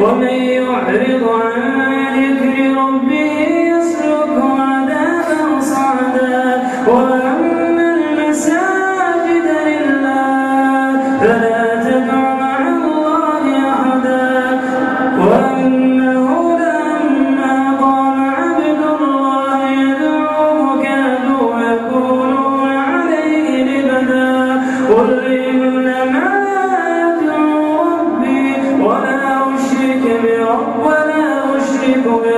ومن يعرض عن ذكر ربه يسلك عذابا صعدا. people